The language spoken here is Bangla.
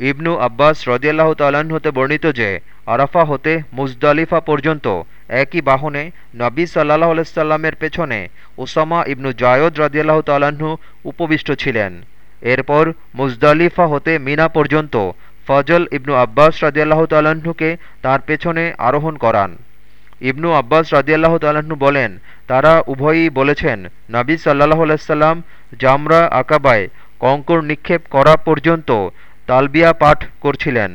ইবনু আব্বাস রদিয়াল্লাহ তাল্লাহ্ন হতে বর্ণিত যে, আরাফা হতে মুজদালিফা পর্যন্ত একই বাহনে নবী সাল্লাহ আলাইসাল্লামের পেছনে ওসামা ইবনু জায়দ রদিয়াল্লাহ তাল্লাহ্ন উপবিষ্ট ছিলেন। এরপর মুজদালিফা হতে মিনা পর্যন্ত ফজল ইবনু আব্বাস রদিয়াল্লাহ তাল্লাহ্নকে তার পেছনে আরোহণ করান। ইবনু আব্বাস রদিয়াল্লাহ তাল্লাহ্ন বলেন, তারা উভয়ই বলেছেন, নবী সাল্লাহ আলাইসাল্লাম জামরা আকাবায় কঙ্কর নিক্ষেপ করা পর্যন্ত তালবিয়া পাঠ করছিলেন।